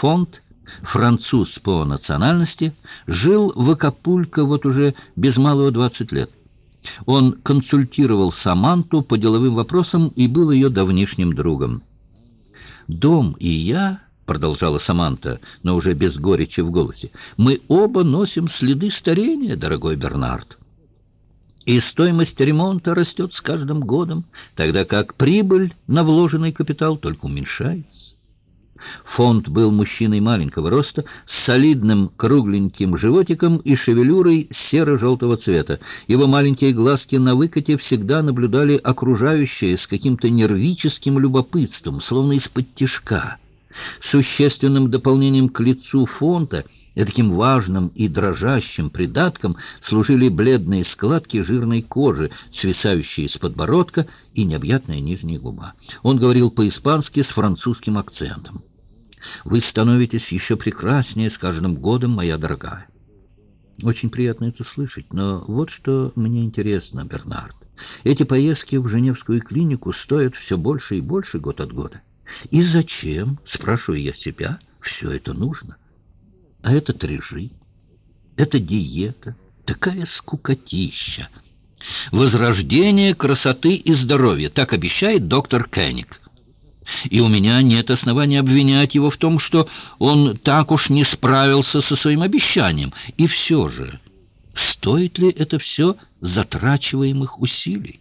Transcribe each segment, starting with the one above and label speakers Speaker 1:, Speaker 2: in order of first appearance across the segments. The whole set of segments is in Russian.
Speaker 1: Фонд, француз по национальности, жил в Акапулько вот уже без малого 20 лет. Он консультировал Саманту по деловым вопросам и был ее давнишним другом. «Дом и я...» — продолжала Саманта, но уже без горечи в голосе. «Мы оба носим следы старения, дорогой Бернард. И стоимость ремонта растет с каждым годом, тогда как прибыль на вложенный капитал только уменьшается». Фонд был мужчиной маленького роста, с солидным кругленьким животиком и шевелюрой серо-желтого цвета. Его маленькие глазки на выкате всегда наблюдали окружающее с каким-то нервическим любопытством, словно из-под тишка. Существенным дополнением к лицу фонта таким важным и дрожащим придатком служили бледные складки жирной кожи, свисающие с подбородка, и необъятная нижняя губа. Он говорил по-испански с французским акцентом. Вы становитесь еще прекраснее с каждым годом, моя дорогая. Очень приятно это слышать, но вот что мне интересно, Бернард. Эти поездки в Женевскую клинику стоят все больше и больше год от года. И зачем, спрашиваю я себя, все это нужно? А это трежи, это диета, такая скукотища. Возрождение красоты и здоровья, так обещает доктор Кенник и у меня нет основания обвинять его в том, что он так уж не справился со своим обещанием. И все же, стоит ли это все затрачиваемых усилий?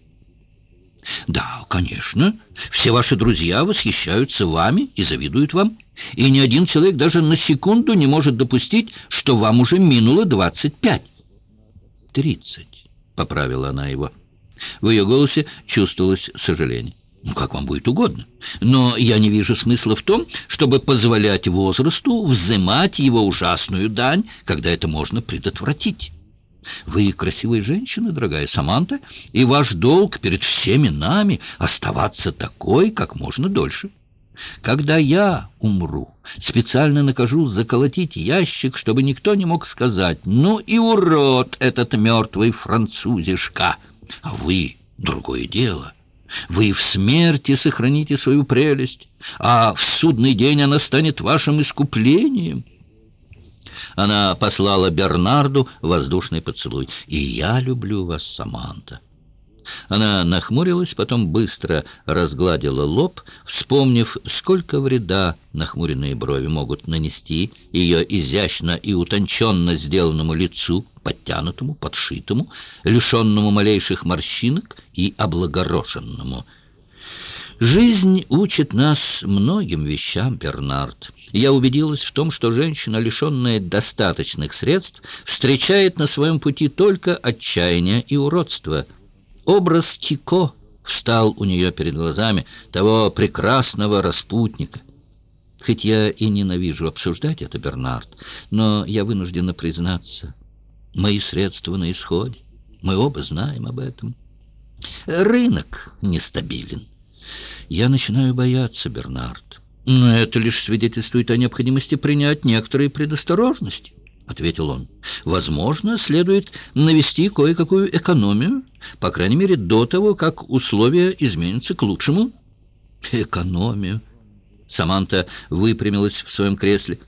Speaker 1: Да, конечно, все ваши друзья восхищаются вами и завидуют вам, и ни один человек даже на секунду не может допустить, что вам уже минуло двадцать пять. «Тридцать», — поправила она его. В ее голосе чувствовалось сожаление. Ну, как вам будет угодно. Но я не вижу смысла в том, чтобы позволять возрасту взымать его ужасную дань, когда это можно предотвратить. Вы красивая женщина, дорогая Саманта, и ваш долг перед всеми нами оставаться такой как можно дольше. Когда я умру, специально накажу заколотить ящик, чтобы никто не мог сказать «Ну и урод этот мертвый французишка!» А вы — другое дело. Вы в смерти сохраните свою прелесть, а в судный день она станет вашим искуплением. Она послала Бернарду воздушный поцелуй. «И я люблю вас, Саманта». Она нахмурилась, потом быстро разгладила лоб, вспомнив, сколько вреда нахмуренные брови могут нанести ее изящно и утонченно сделанному лицу, подтянутому, подшитому, лишенному малейших морщинок и облагорошенному. Жизнь учит нас многим вещам, Бернард. Я убедилась в том, что женщина, лишенная достаточных средств, встречает на своем пути только отчаяние и уродство – Образ Кико встал у нее перед глазами, того прекрасного распутника. Хоть я и ненавижу обсуждать это, Бернард, но я вынуждена признаться, мои средства на исходе. Мы оба знаем об этом. Рынок нестабилен. Я начинаю бояться, Бернард. Но это лишь свидетельствует о необходимости принять некоторые предосторожности ответил он. «Возможно, следует навести кое-какую экономию, по крайней мере, до того, как условия изменятся к лучшему». «Экономию?» Саманта выпрямилась в своем кресле.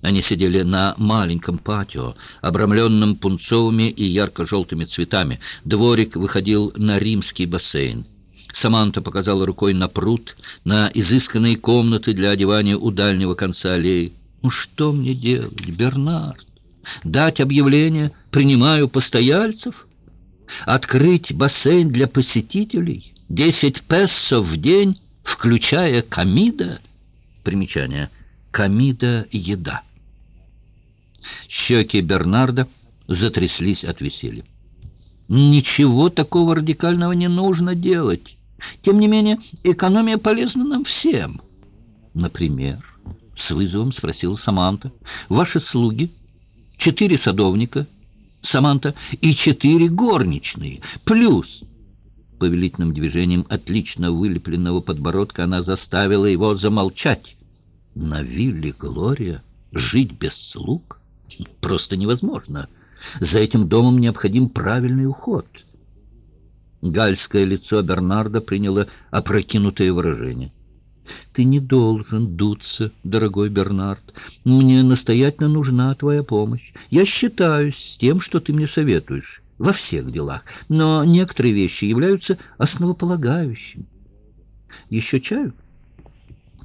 Speaker 1: Они сидели на маленьком патио, обрамленном пунцовыми и ярко-желтыми цветами. Дворик выходил на римский бассейн. Саманта показала рукой на пруд, на изысканные комнаты для одевания у дальнего конца аллеи. «Ну что мне делать, Бернард?» Дать объявление «Принимаю постояльцев»? Открыть бассейн для посетителей? Десять песо в день, включая комида? Примечание. Комида — еда. Щеки Бернарда затряслись от веселья. Ничего такого радикального не нужно делать. Тем не менее, экономия полезна нам всем. Например, с вызовом спросила Саманта, ваши слуги четыре садовника, Саманта, и четыре горничные, плюс... Повелительным движением отлично вылепленного подбородка она заставила его замолчать. На вилле Глория жить без слуг просто невозможно. За этим домом необходим правильный уход. Гальское лицо Бернарда приняло опрокинутое выражение. Ты не должен дуться, дорогой Бернард. Мне настоятельно нужна твоя помощь. Я считаюсь с тем, что ты мне советуешь, во всех делах, но некоторые вещи являются основополагающими. Еще чаю?»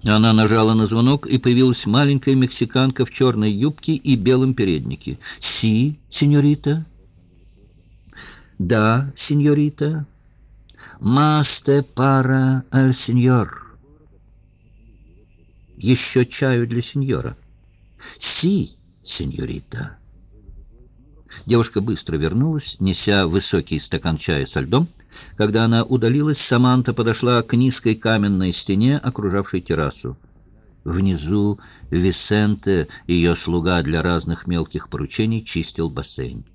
Speaker 1: Она нажала на звонок, и появилась маленькая мексиканка в черной юбке и белом переднике. «Си, сеньорита?» «Да, сеньорита». «Масте пара аль сеньор». «Еще чаю для сеньора». «Си, сеньорита». Девушка быстро вернулась, неся высокий стакан чая со льдом. Когда она удалилась, Саманта подошла к низкой каменной стене, окружавшей террасу. Внизу Висенте, ее слуга для разных мелких поручений, чистил бассейн.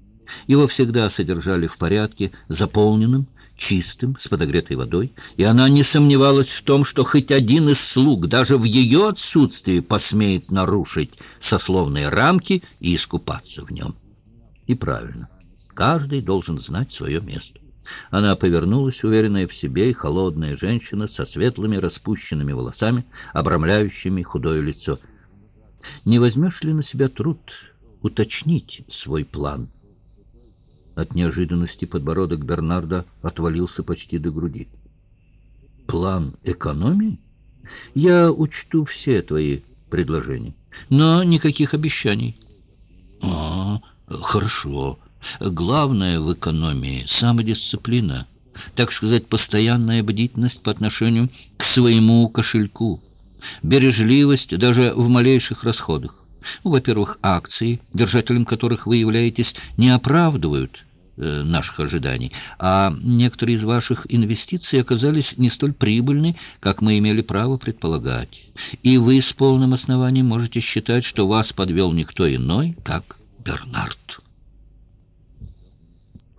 Speaker 1: Его всегда содержали в порядке, заполненным, чистым, с подогретой водой, и она не сомневалась в том, что хоть один из слуг даже в ее отсутствии посмеет нарушить сословные рамки и искупаться в нем. И правильно. Каждый должен знать свое место. Она повернулась, уверенная в себе, и холодная женщина со светлыми распущенными волосами, обрамляющими худое лицо. «Не возьмешь ли на себя труд уточнить свой план?» От неожиданности подбородок Бернарда отвалился почти до груди. «План экономии? Я учту все твои предложения, но никаких обещаний». «А, Хорошо. Главное в экономии – самодисциплина. Так сказать, постоянная бдительность по отношению к своему кошельку. Бережливость даже в малейших расходах. Во-первых, акции, держателем которых вы являетесь, не оправдывают э, наших ожиданий, а некоторые из ваших инвестиций оказались не столь прибыльны, как мы имели право предполагать. И вы с полным основанием можете считать, что вас подвел никто иной, как Бернард.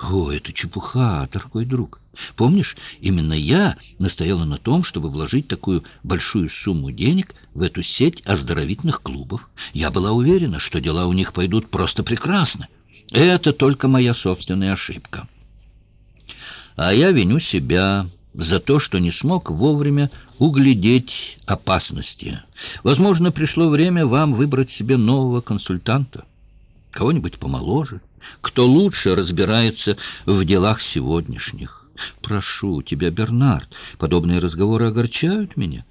Speaker 1: О, это чепуха, дорогой друг. Помнишь, именно я настояла на том, чтобы вложить такую большую сумму денег в эту сеть оздоровительных клубов. Я была уверена, что дела у них пойдут просто прекрасно. Это только моя собственная ошибка. А я виню себя за то, что не смог вовремя углядеть опасности. Возможно, пришло время вам выбрать себе нового консультанта кого-нибудь помоложе, кто лучше разбирается в делах сегодняшних. Прошу тебя, Бернард, подобные разговоры огорчают меня.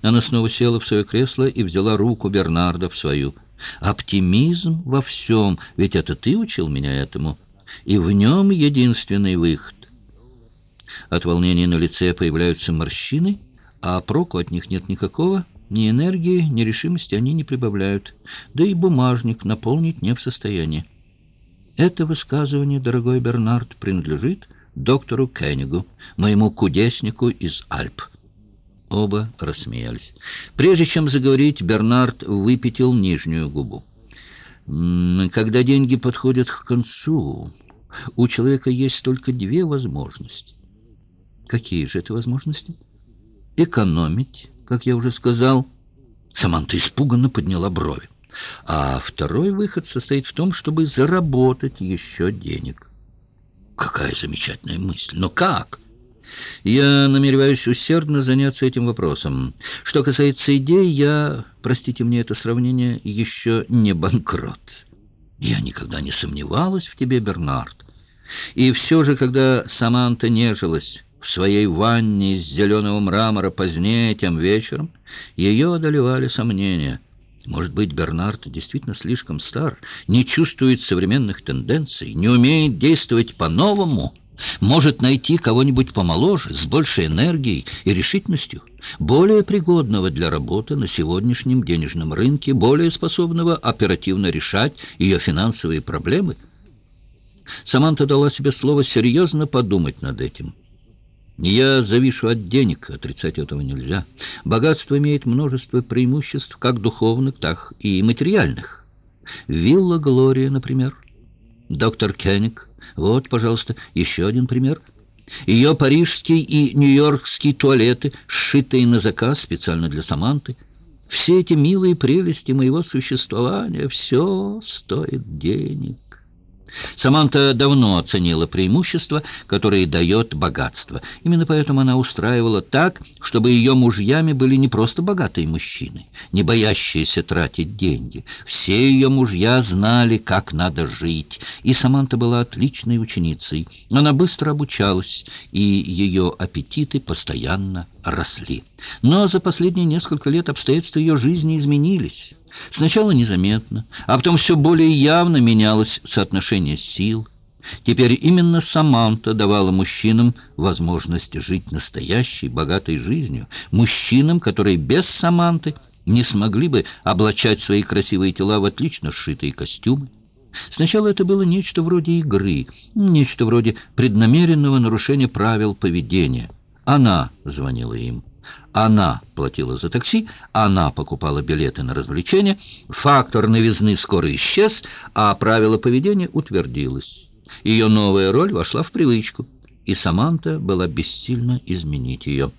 Speaker 1: Она снова села в свое кресло и взяла руку Бернарда в свою. Оптимизм во всем, ведь это ты учил меня этому, и в нем единственный выход. От волнения на лице появляются морщины, а проку от них нет никакого. Ни энергии, ни решимости они не прибавляют, да и бумажник наполнить не в состоянии. Это высказывание, дорогой Бернард, принадлежит доктору Кеннигу, моему кудеснику из Альп. Оба рассмеялись. Прежде чем заговорить, Бернард выпятил нижнюю губу. Когда деньги подходят к концу, у человека есть только две возможности. Какие же это возможности? Экономить как я уже сказал. Саманта испуганно подняла брови. А второй выход состоит в том, чтобы заработать еще денег. Какая замечательная мысль! Но как? Я намереваюсь усердно заняться этим вопросом. Что касается идей, я, простите мне это сравнение, еще не банкрот. Я никогда не сомневалась в тебе, Бернард. И все же, когда Саманта нежилась в своей ванне из зеленого мрамора позднее, тем вечером, ее одолевали сомнения. Может быть, Бернард действительно слишком стар, не чувствует современных тенденций, не умеет действовать по-новому, может найти кого-нибудь помоложе, с большей энергией и решительностью, более пригодного для работы на сегодняшнем денежном рынке, более способного оперативно решать ее финансовые проблемы. Саманта дала себе слово серьезно подумать над этим. Я завишу от денег, отрицать этого нельзя. Богатство имеет множество преимуществ, как духовных, так и материальных. Вилла Глория, например. Доктор Кенник. Вот, пожалуйста, еще один пример. Ее парижские и нью-йоркские туалеты, сшитые на заказ специально для Саманты. Все эти милые прелести моего существования, все стоит денег. Саманта давно оценила преимущества, которые дает богатство. Именно поэтому она устраивала так, чтобы ее мужьями были не просто богатые мужчины, не боящиеся тратить деньги. Все ее мужья знали, как надо жить, и Саманта была отличной ученицей. Она быстро обучалась, и ее аппетиты постоянно росли. Но за последние несколько лет обстоятельства ее жизни изменились. Сначала незаметно, а потом все более явно менялось соотношение сил. Теперь именно Саманта давала мужчинам возможность жить настоящей, богатой жизнью. Мужчинам, которые без Саманты не смогли бы облачать свои красивые тела в отлично сшитые костюмы. Сначала это было нечто вроде игры, нечто вроде преднамеренного нарушения правил поведения. Она звонила им. Она платила за такси, она покупала билеты на развлечения, фактор новизны скоро исчез, а правило поведения утвердилось. Ее новая роль вошла в привычку, и Саманта была бессильна изменить ее.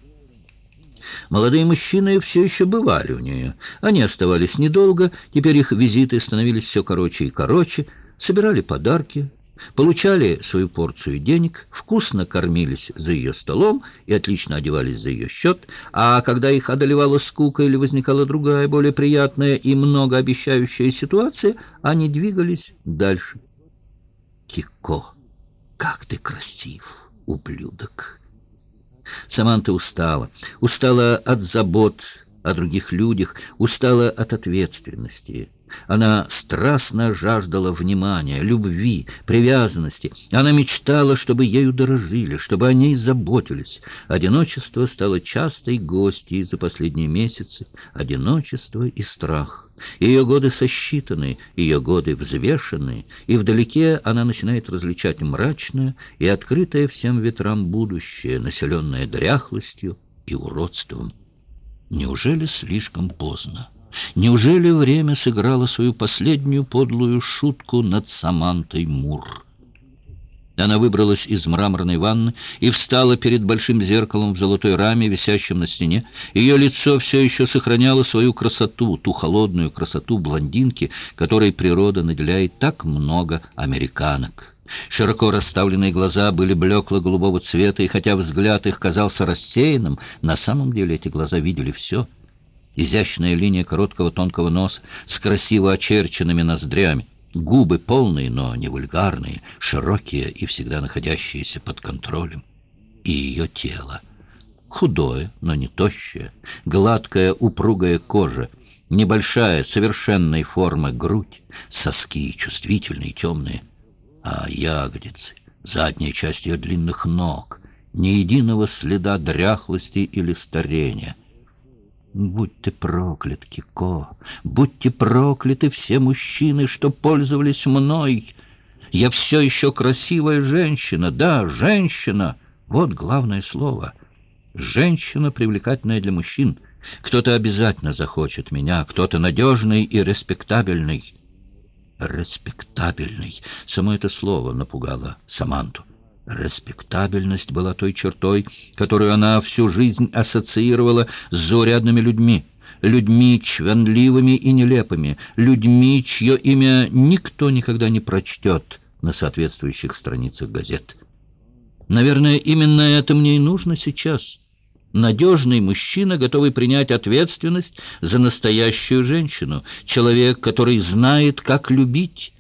Speaker 1: Молодые мужчины все еще бывали у нее. Они оставались недолго, теперь их визиты становились все короче и короче, собирали подарки, получали свою порцию денег, вкусно кормились за ее столом и отлично одевались за ее счет, а когда их одолевала скука или возникала другая, более приятная и многообещающая ситуация, они двигались дальше. «Кико, как ты красив, ублюдок!» Саманта устала, устала от забот о других людях, устала от ответственности. Она страстно жаждала внимания, любви, привязанности. Она мечтала, чтобы ею дорожили, чтобы о ней заботились. Одиночество стало частой гостьей за последние месяцы. Одиночество и страх. Ее годы сосчитаны, ее годы взвешены, и вдалеке она начинает различать мрачное и открытое всем ветрам будущее, населенное дряхлостью и уродством. Неужели слишком поздно? Неужели время сыграло свою последнюю подлую шутку над Самантой Мур? Она выбралась из мраморной ванны и встала перед большим зеркалом в золотой раме, висящем на стене. Ее лицо все еще сохраняло свою красоту, ту холодную красоту блондинки, которой природа наделяет так много американок. Широко расставленные глаза были блекло-голубого цвета, и хотя взгляд их казался рассеянным, на самом деле эти глаза видели все. Изящная линия короткого тонкого носа с красиво очерченными ноздрями. Губы полные, но не вульгарные, широкие и всегда находящиеся под контролем. И ее тело. Худое, но не тощее, гладкая упругая кожа, небольшая совершенной формы грудь, соски чувствительные, темные, а ягодицы, задняя часть ее длинных ног, ни единого следа дряхлости или старения — Будь ты проклят, Кико, будьте прокляты все мужчины, что пользовались мной. Я все еще красивая женщина, да, женщина. Вот главное слово. Женщина, привлекательная для мужчин. Кто-то обязательно захочет меня, кто-то надежный и респектабельный. Респектабельный. Само это слово напугало Саманту. Респектабельность была той чертой, которую она всю жизнь ассоциировала с заурядными людьми, людьми чванливыми и нелепыми, людьми, чье имя никто никогда не прочтет на соответствующих страницах газет. Наверное, именно это мне и нужно сейчас. Надежный мужчина, готовый принять ответственность за настоящую женщину, человек, который знает, как любить,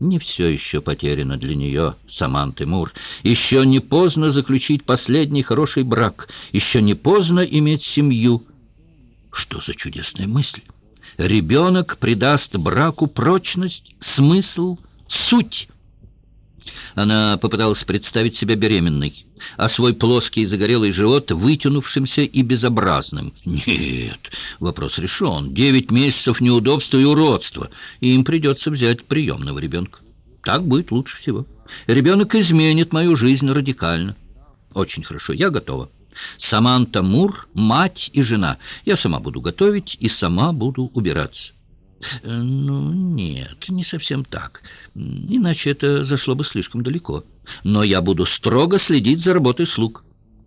Speaker 1: не все еще потеряно для нее, Саманты Мур. Еще не поздно заключить последний хороший брак. Еще не поздно иметь семью. Что за чудесная мысль? Ребенок придаст браку прочность, смысл, суть. Она попыталась представить себя беременной, а свой плоский загорелый живот вытянувшимся и безобразным. Нет, вопрос решен. Девять месяцев неудобства и уродства, и им придется взять приемного ребенка. Так будет лучше всего. Ребенок изменит мою жизнь радикально. Очень хорошо, я готова. Саманта Мур, мать и жена. Я сама буду готовить и сама буду убираться. Э, «Ну, нет, не совсем так. Иначе это зашло бы слишком далеко. Но я буду строго следить за работой слуг.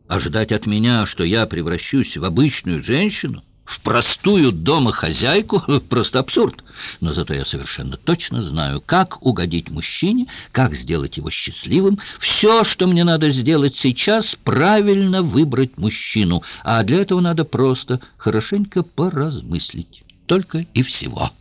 Speaker 1: Ожидать от меня, что я превращусь в обычную женщину, в простую домохозяйку — просто абсурд. Но зато я совершенно точно знаю, как угодить мужчине, как сделать его счастливым. Все, что мне надо сделать сейчас, правильно выбрать мужчину. А для этого надо просто хорошенько поразмыслить. Только и всего».